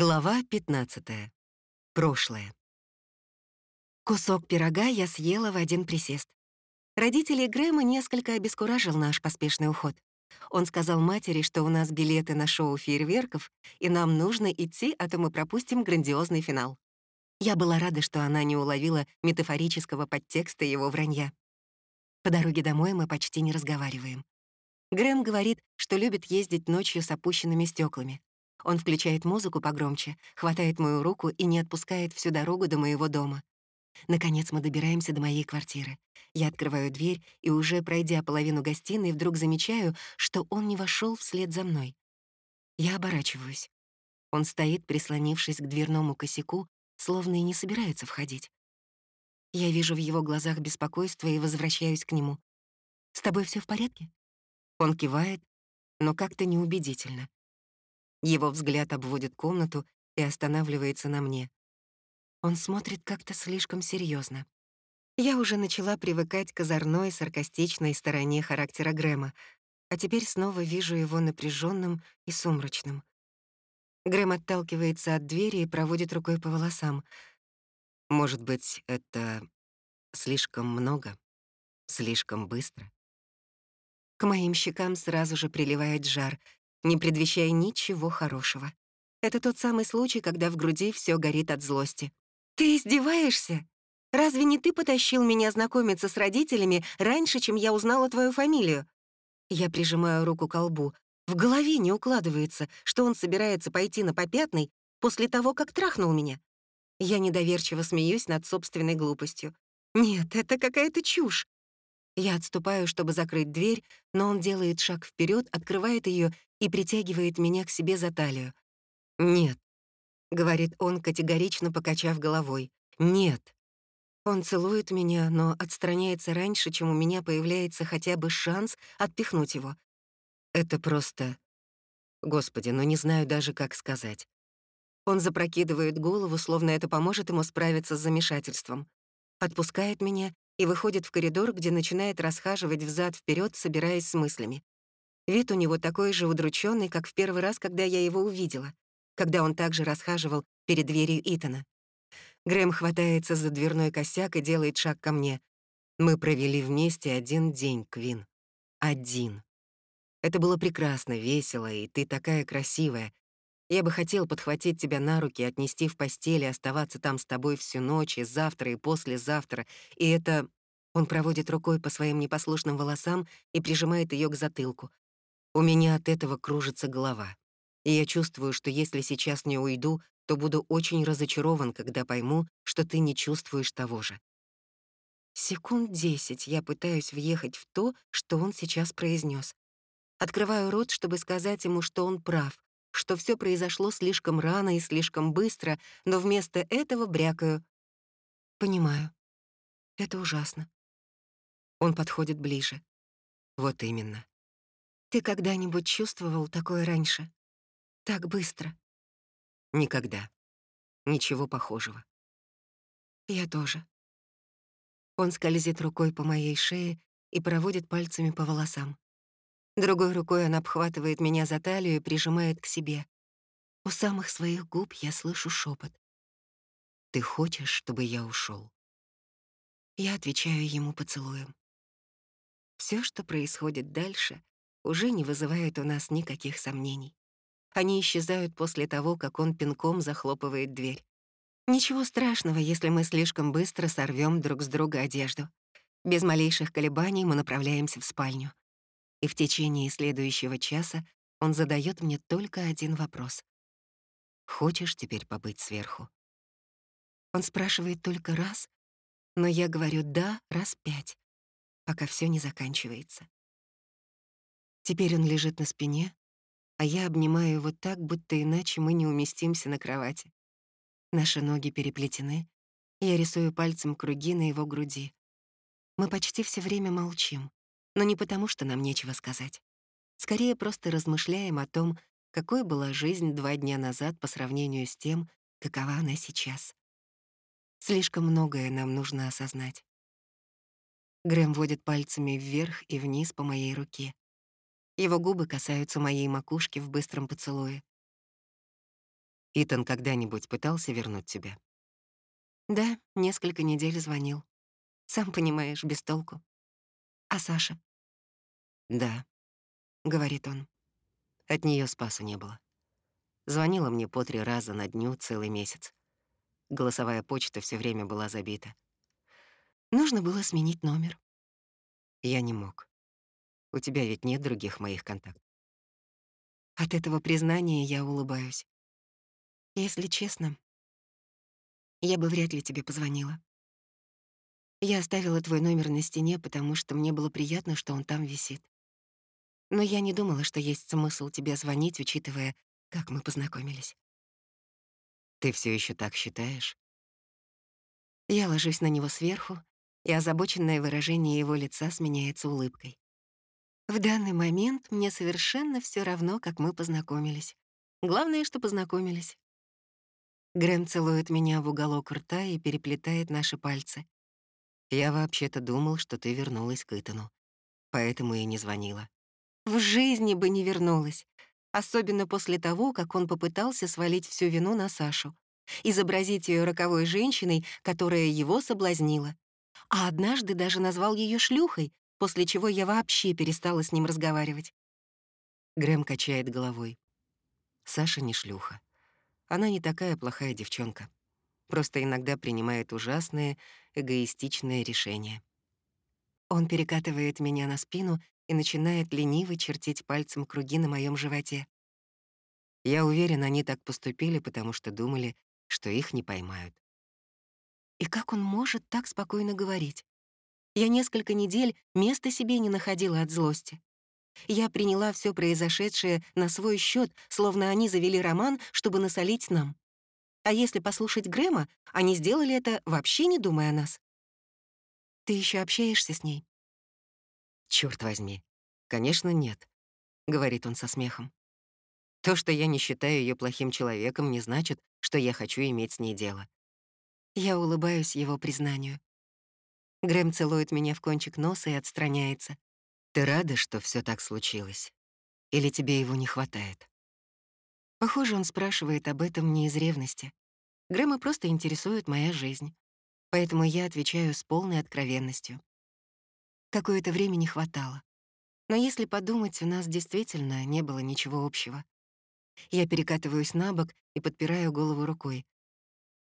Глава 15. Прошлое. Кусок пирога я съела в один присест. Родителей Грэма несколько обескуражил наш поспешный уход. Он сказал матери, что у нас билеты на шоу фейерверков, и нам нужно идти, а то мы пропустим грандиозный финал. Я была рада, что она не уловила метафорического подтекста его вранья. По дороге домой мы почти не разговариваем. Грэм говорит, что любит ездить ночью с опущенными стеклами. Он включает музыку погромче, хватает мою руку и не отпускает всю дорогу до моего дома. Наконец мы добираемся до моей квартиры. Я открываю дверь и, уже пройдя половину гостиной, вдруг замечаю, что он не вошел вслед за мной. Я оборачиваюсь. Он стоит, прислонившись к дверному косяку, словно и не собирается входить. Я вижу в его глазах беспокойство и возвращаюсь к нему. «С тобой все в порядке?» Он кивает, но как-то неубедительно. Его взгляд обводит комнату и останавливается на мне. Он смотрит как-то слишком серьезно. Я уже начала привыкать к озорной, саркастичной стороне характера Грэма, а теперь снова вижу его напряженным и сумрачным. Грэм отталкивается от двери и проводит рукой по волосам. Может быть, это слишком много, слишком быстро. К моим щекам сразу же приливает жар — не предвещая ничего хорошего. Это тот самый случай, когда в груди все горит от злости. «Ты издеваешься? Разве не ты потащил меня знакомиться с родителями раньше, чем я узнала твою фамилию?» Я прижимаю руку к колбу. В голове не укладывается, что он собирается пойти на попятный после того, как трахнул меня. Я недоверчиво смеюсь над собственной глупостью. Нет, это какая-то чушь. Я отступаю, чтобы закрыть дверь, но он делает шаг вперед, открывает ее и притягивает меня к себе за талию. «Нет», — говорит он, категорично покачав головой. «Нет». Он целует меня, но отстраняется раньше, чем у меня появляется хотя бы шанс отпихнуть его. Это просто... Господи, ну не знаю даже, как сказать. Он запрокидывает голову, словно это поможет ему справиться с замешательством. Отпускает меня и выходит в коридор, где начинает расхаживать взад вперед, собираясь с мыслями. Вид у него такой же удрученный, как в первый раз, когда я его увидела, когда он также расхаживал перед дверью Итана. Грэм хватается за дверной косяк и делает шаг ко мне. Мы провели вместе один день, Квин. Один. Это было прекрасно, весело, и ты такая красивая. Я бы хотел подхватить тебя на руки, отнести в постель и оставаться там с тобой всю ночь, и завтра, и послезавтра. И это... Он проводит рукой по своим непослушным волосам и прижимает ее к затылку. У меня от этого кружится голова. И я чувствую, что если сейчас не уйду, то буду очень разочарован, когда пойму, что ты не чувствуешь того же. Секунд десять я пытаюсь въехать в то, что он сейчас произнес. Открываю рот, чтобы сказать ему, что он прав, что все произошло слишком рано и слишком быстро, но вместо этого брякаю. Понимаю. Это ужасно. Он подходит ближе. Вот именно. Ты когда-нибудь чувствовал такое раньше? Так быстро? Никогда. Ничего похожего. Я тоже. Он скользит рукой по моей шее и проводит пальцами по волосам. Другой рукой он обхватывает меня за талию и прижимает к себе. У самых своих губ я слышу шепот. «Ты хочешь, чтобы я ушел? Я отвечаю ему поцелуем. Все, что происходит дальше, уже не вызывает у нас никаких сомнений. Они исчезают после того, как он пинком захлопывает дверь. Ничего страшного, если мы слишком быстро сорвем друг с друга одежду. Без малейших колебаний мы направляемся в спальню и в течение следующего часа он задает мне только один вопрос. «Хочешь теперь побыть сверху?» Он спрашивает только раз, но я говорю «да» раз пять, пока все не заканчивается. Теперь он лежит на спине, а я обнимаю его так, будто иначе мы не уместимся на кровати. Наши ноги переплетены, и я рисую пальцем круги на его груди. Мы почти все время молчим но не потому, что нам нечего сказать. Скорее, просто размышляем о том, какой была жизнь два дня назад по сравнению с тем, какова она сейчас. Слишком многое нам нужно осознать. Грэм водит пальцами вверх и вниз по моей руке. Его губы касаются моей макушки в быстром поцелуе. Итан когда-нибудь пытался вернуть тебя? Да, несколько недель звонил. Сам понимаешь, без толку. А Саша? Да, говорит он. От нее спасу не было. Звонила мне по три раза на дню целый месяц. Голосовая почта все время была забита. Нужно было сменить номер. Я не мог. У тебя ведь нет других моих контактов. От этого признания я улыбаюсь. Если честно, я бы вряд ли тебе позвонила. Я оставила твой номер на стене, потому что мне было приятно, что он там висит. Но я не думала, что есть смысл тебе звонить, учитывая, как мы познакомились. Ты все еще так считаешь? Я ложусь на него сверху, и озабоченное выражение его лица сменяется улыбкой. В данный момент мне совершенно все равно, как мы познакомились. Главное, что познакомились. Грэм целует меня в уголок рта и переплетает наши пальцы. Я вообще-то думал, что ты вернулась к Итану, поэтому и не звонила. В жизни бы не вернулась, особенно после того, как он попытался свалить всю вину на Сашу, изобразить ее роковой женщиной, которая его соблазнила. А однажды даже назвал ее шлюхой, после чего я вообще перестала с ним разговаривать. Грэм качает головой. Саша не шлюха. Она не такая плохая девчонка. Просто иногда принимает ужасные, эгоистичные решения. Он перекатывает меня на спину и начинает лениво чертить пальцем круги на моем животе. Я уверен, они так поступили, потому что думали, что их не поймают. И как он может так спокойно говорить? Я несколько недель места себе не находила от злости. Я приняла все произошедшее на свой счет, словно они завели роман, чтобы насолить нам. А если послушать Грэма, они сделали это, вообще не думая о нас. Ты еще общаешься с ней? Черт возьми. Конечно, нет, говорит он со смехом. То, что я не считаю ее плохим человеком, не значит, что я хочу иметь с ней дело. Я улыбаюсь его признанию. Грэм целует меня в кончик носа и отстраняется. Ты рада, что все так случилось? Или тебе его не хватает? Похоже, он спрашивает об этом не из ревности. Грэма просто интересует моя жизнь. Поэтому я отвечаю с полной откровенностью. Какое-то время не хватало. Но если подумать, у нас действительно не было ничего общего. Я перекатываюсь на бок и подпираю голову рукой.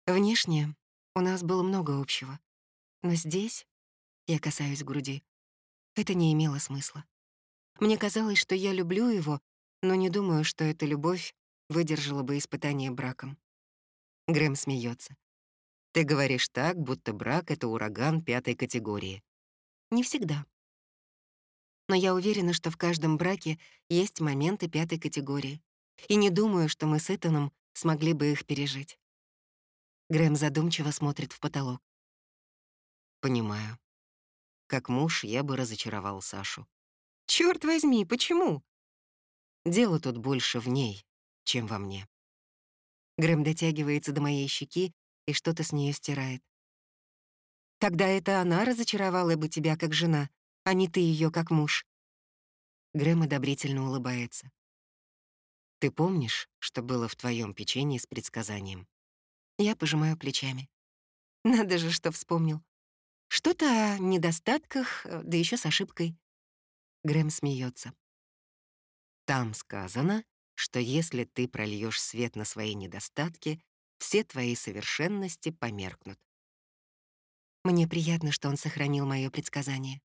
Внешне у нас было много общего. Но здесь я касаюсь груди. Это не имело смысла. Мне казалось, что я люблю его, но не думаю, что эта любовь выдержала бы испытание браком. Грэм смеется. Ты говоришь так, будто брак — это ураган пятой категории. Не всегда. Но я уверена, что в каждом браке есть моменты пятой категории. И не думаю, что мы с Итаном смогли бы их пережить. Грэм задумчиво смотрит в потолок. Понимаю. Как муж я бы разочаровал Сашу. Черт возьми, почему? Дело тут больше в ней, чем во мне. Грэм дотягивается до моей щеки и что-то с нее стирает. Тогда это она разочаровала бы тебя как жена, а не ты ее как муж. Грэм одобрительно улыбается. Ты помнишь, что было в твоем печенье с предсказанием? Я пожимаю плечами. Надо же, что вспомнил. Что-то о недостатках, э, да еще с ошибкой. Грэм смеется. Там сказано, что если ты прольешь свет на свои недостатки, все твои совершенности померкнут. Мне приятно, что он сохранил мое предсказание.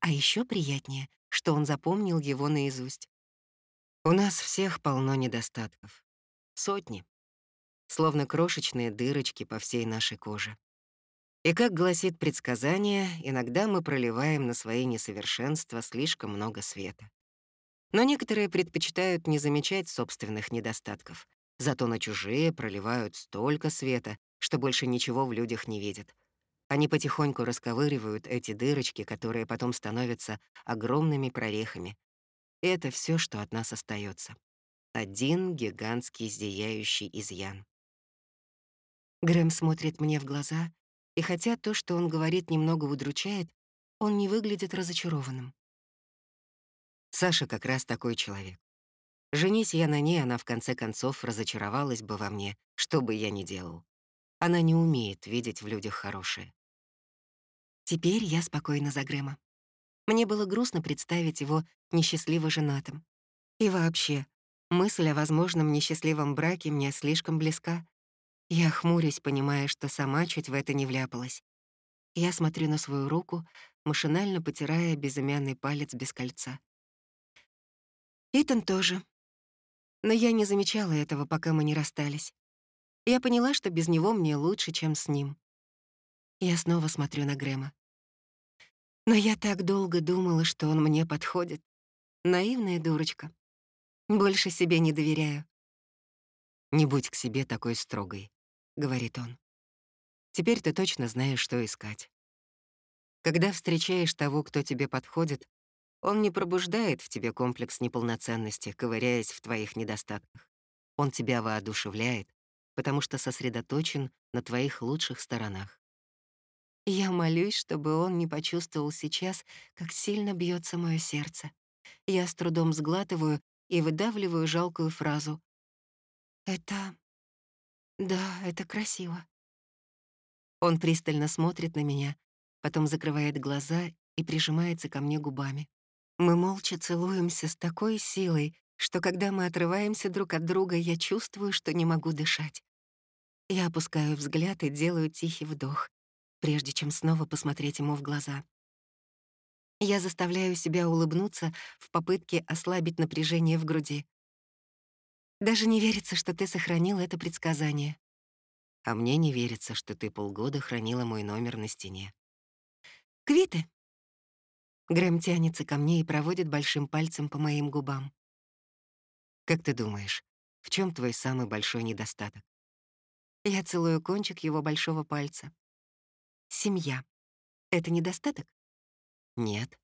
А еще приятнее, что он запомнил его наизусть. У нас всех полно недостатков. Сотни. Словно крошечные дырочки по всей нашей коже. И как гласит предсказание, иногда мы проливаем на свои несовершенства слишком много света. Но некоторые предпочитают не замечать собственных недостатков, зато на чужие проливают столько света, что больше ничего в людях не видят. Они потихоньку расковыривают эти дырочки, которые потом становятся огромными прорехами. И это все, что от нас остается. Один гигантский зияющий изъян. Грэм смотрит мне в глаза, и хотя то, что он говорит, немного удручает, он не выглядит разочарованным. Саша как раз такой человек. Женись я на ней, она в конце концов разочаровалась бы во мне, что бы я ни делал. Она не умеет видеть в людях хорошее. Теперь я спокойна за Грэма. Мне было грустно представить его несчастливо женатым. И вообще, мысль о возможном несчастливом браке мне слишком близка. Я хмурюсь, понимая, что сама чуть в это не вляпалась. Я смотрю на свою руку, машинально потирая безымянный палец без кольца. Итан тоже. Но я не замечала этого, пока мы не расстались. Я поняла, что без него мне лучше, чем с ним. Я снова смотрю на Грэма. Но я так долго думала, что он мне подходит. Наивная дурочка. Больше себе не доверяю. «Не будь к себе такой строгой», — говорит он. «Теперь ты точно знаешь, что искать. Когда встречаешь того, кто тебе подходит, он не пробуждает в тебе комплекс неполноценности, ковыряясь в твоих недостатках. Он тебя воодушевляет, потому что сосредоточен на твоих лучших сторонах. Я молюсь, чтобы он не почувствовал сейчас, как сильно бьется мое сердце. Я с трудом сглатываю и выдавливаю жалкую фразу. «Это... да, это красиво». Он пристально смотрит на меня, потом закрывает глаза и прижимается ко мне губами. Мы молча целуемся с такой силой, что когда мы отрываемся друг от друга, я чувствую, что не могу дышать. Я опускаю взгляд и делаю тихий вдох прежде чем снова посмотреть ему в глаза. Я заставляю себя улыбнуться в попытке ослабить напряжение в груди. Даже не верится, что ты сохранил это предсказание. А мне не верится, что ты полгода хранила мой номер на стене. Квиты. Грэм тянется ко мне и проводит большим пальцем по моим губам. Как ты думаешь, в чем твой самый большой недостаток? Я целую кончик его большого пальца. Семья — это недостаток? Нет.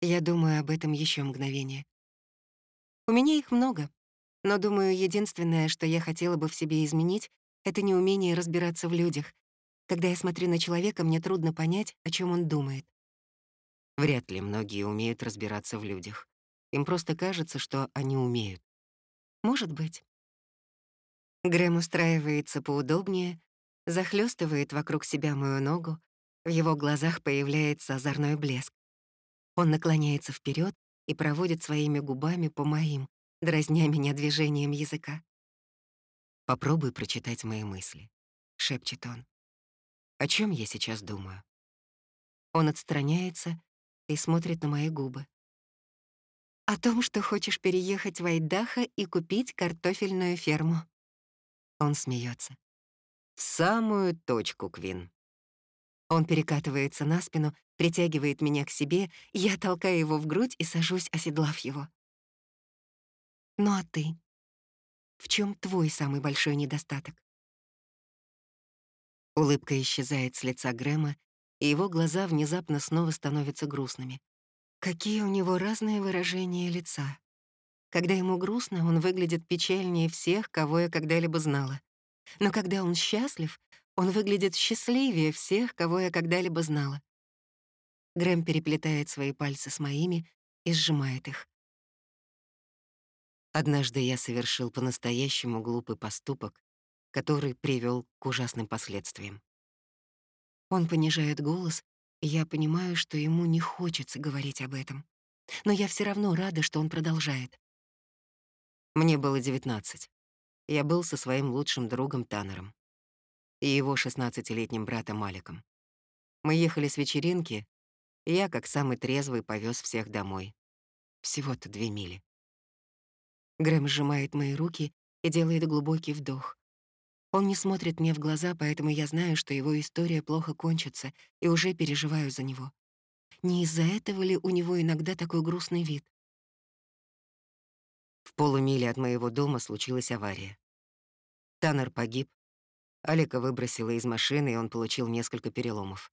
Я думаю об этом еще мгновение. У меня их много, но, думаю, единственное, что я хотела бы в себе изменить, это неумение разбираться в людях. Когда я смотрю на человека, мне трудно понять, о чем он думает. Вряд ли многие умеют разбираться в людях. Им просто кажется, что они умеют. Может быть. Грэм устраивается поудобнее, захлестывает вокруг себя мою ногу, в его глазах появляется озорной блеск. Он наклоняется вперед и проводит своими губами по моим, дразня меня движением языка. «Попробуй прочитать мои мысли», — шепчет он. «О чем я сейчас думаю?» Он отстраняется и смотрит на мои губы. «О том, что хочешь переехать в Айдахо и купить картофельную ферму». Он смеется. В самую точку, Квин. Он перекатывается на спину, притягивает меня к себе, я толкаю его в грудь и сажусь, оседлав его. Ну а ты? В чем твой самый большой недостаток? Улыбка исчезает с лица Грэма, и его глаза внезапно снова становятся грустными. Какие у него разные выражения лица. Когда ему грустно, он выглядит печальнее всех, кого я когда-либо знала. Но когда он счастлив, он выглядит счастливее всех, кого я когда-либо знала. Грэм переплетает свои пальцы с моими и сжимает их. Однажды я совершил по-настоящему глупый поступок, который привел к ужасным последствиям. Он понижает голос, я понимаю, что ему не хочется говорить об этом. Но я все равно рада, что он продолжает. Мне было 19 я был со своим лучшим другом Таннером и его 16-летним братом Маликом. Мы ехали с вечеринки, и я, как самый трезвый, повез всех домой. Всего-то две мили. Грэм сжимает мои руки и делает глубокий вдох. Он не смотрит мне в глаза, поэтому я знаю, что его история плохо кончится, и уже переживаю за него. Не из-за этого ли у него иногда такой грустный вид? В полумиле от моего дома случилась авария. Таннер погиб. Алика выбросила из машины, и он получил несколько переломов.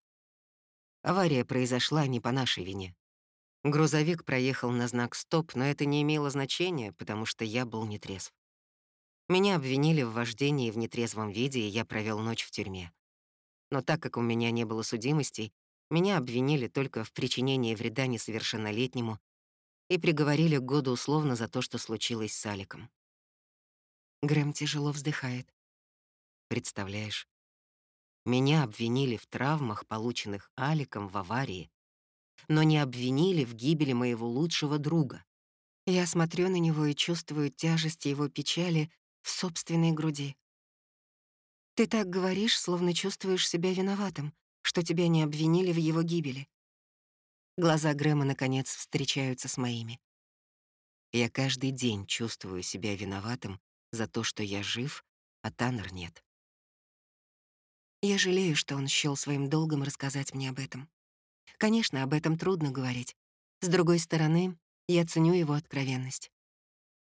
Авария произошла не по нашей вине. Грузовик проехал на знак «Стоп», но это не имело значения, потому что я был нетрезв. Меня обвинили в вождении в нетрезвом виде, и я провел ночь в тюрьме. Но так как у меня не было судимостей, меня обвинили только в причинении вреда несовершеннолетнему и приговорили к году условно за то, что случилось с Аликом. Грэм тяжело вздыхает. Представляешь, меня обвинили в травмах, полученных Аликом в аварии, но не обвинили в гибели моего лучшего друга. Я смотрю на него и чувствую тяжесть его печали в собственной груди. Ты так говоришь, словно чувствуешь себя виноватым, что тебя не обвинили в его гибели. Глаза Грэма, наконец, встречаются с моими. Я каждый день чувствую себя виноватым за то, что я жив, а Таннер нет. Я жалею, что он счёл своим долгом рассказать мне об этом. Конечно, об этом трудно говорить. С другой стороны, я ценю его откровенность.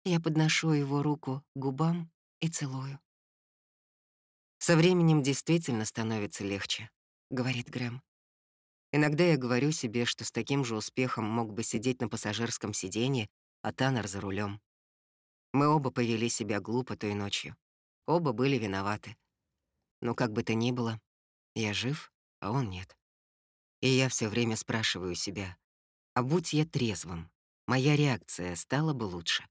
Я подношу его руку к губам и целую. «Со временем действительно становится легче», — говорит Грэм. «Иногда я говорю себе, что с таким же успехом мог бы сидеть на пассажирском сиденье, а Таннер за рулем. Мы оба повели себя глупо той ночью. Оба были виноваты. Но как бы то ни было, я жив, а он нет. И я все время спрашиваю себя, а будь я трезвым, моя реакция стала бы лучше.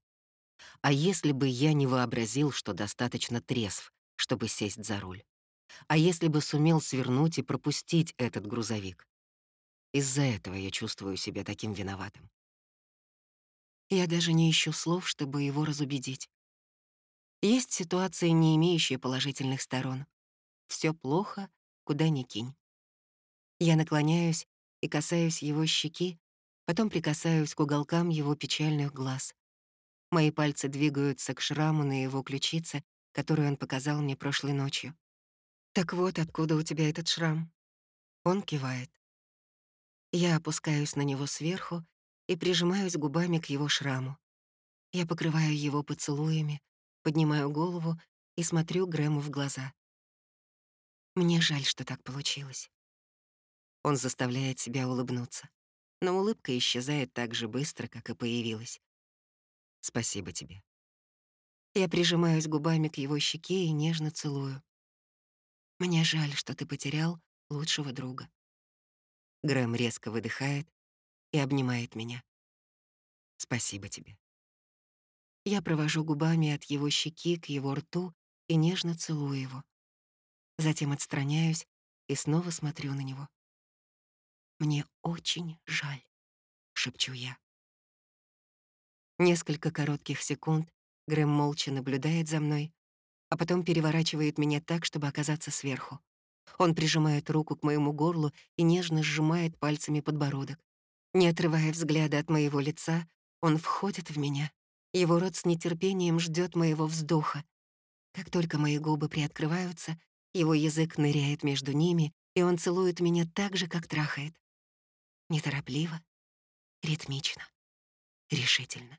А если бы я не вообразил, что достаточно трезв, чтобы сесть за руль? А если бы сумел свернуть и пропустить этот грузовик? Из-за этого я чувствую себя таким виноватым. Я даже не ищу слов, чтобы его разубедить. Есть ситуации, не имеющие положительных сторон. Все плохо, куда ни кинь. Я наклоняюсь и касаюсь его щеки, потом прикасаюсь к уголкам его печальных глаз. Мои пальцы двигаются к шраму на его ключице, который он показал мне прошлой ночью. «Так вот, откуда у тебя этот шрам?» Он кивает. Я опускаюсь на него сверху и прижимаюсь губами к его шраму. Я покрываю его поцелуями, поднимаю голову и смотрю Грэму в глаза. Мне жаль, что так получилось. Он заставляет себя улыбнуться, но улыбка исчезает так же быстро, как и появилась. Спасибо тебе. Я прижимаюсь губами к его щеке и нежно целую. Мне жаль, что ты потерял лучшего друга. Грэм резко выдыхает и обнимает меня. Спасибо тебе. Я провожу губами от его щеки к его рту и нежно целую его. Затем отстраняюсь и снова смотрю на него. «Мне очень жаль», — шепчу я. Несколько коротких секунд Грэм молча наблюдает за мной, а потом переворачивает меня так, чтобы оказаться сверху. Он прижимает руку к моему горлу и нежно сжимает пальцами подбородок. Не отрывая взгляда от моего лица, он входит в меня. Его рот с нетерпением ждет моего вздоха. Как только мои губы приоткрываются, его язык ныряет между ними, и он целует меня так же, как трахает. Неторопливо, ритмично, решительно.